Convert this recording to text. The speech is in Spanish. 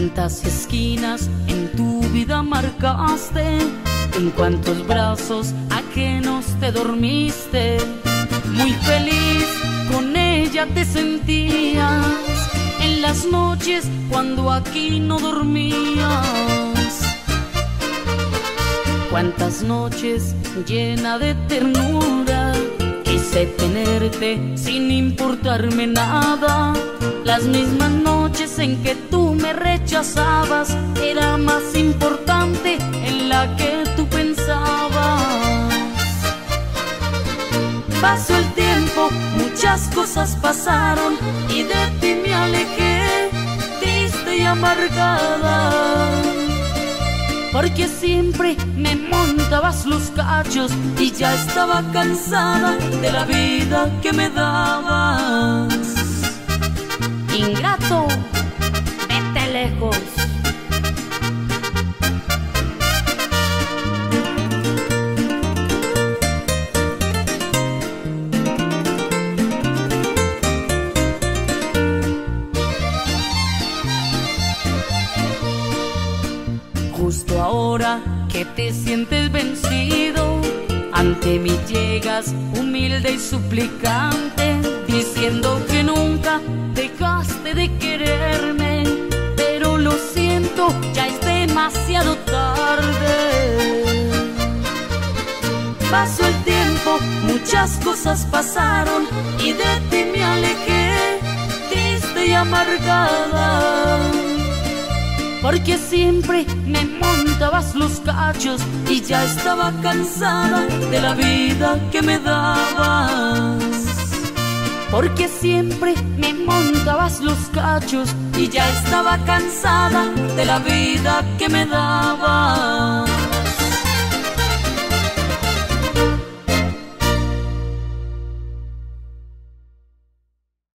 Cuántas esquinas en tu vida marcaste, en cuántos brazos ajenos te dormiste. Muy feliz con ella te sentías en las noches cuando aquí no dormías. Cuántas noches llena de ternura quise tenerte sin importarme nada. Las mismas noches en que tú me rechazabas era más importante en la que tú pensabas. Pasó el tiempo, muchas cosas pasaron y de ti me alejé, triste y amargada. Porque siempre me montabas los cachos y ya estaba cansada de la vida que me dabas. Justo ahora que te sientes vencido, ante mí llegas humilde y suplicante, diciendo que nunca dejaste de quererme, Pasó el tiempo, muchas cosas pasaron y de ti me alejé, triste y amargada. Porque siempre me montabas los cachos y ya estaba cansada de la vida que me dabas. Porque siempre me montabas los cachos y ya estaba cansada de la vida que me dabas.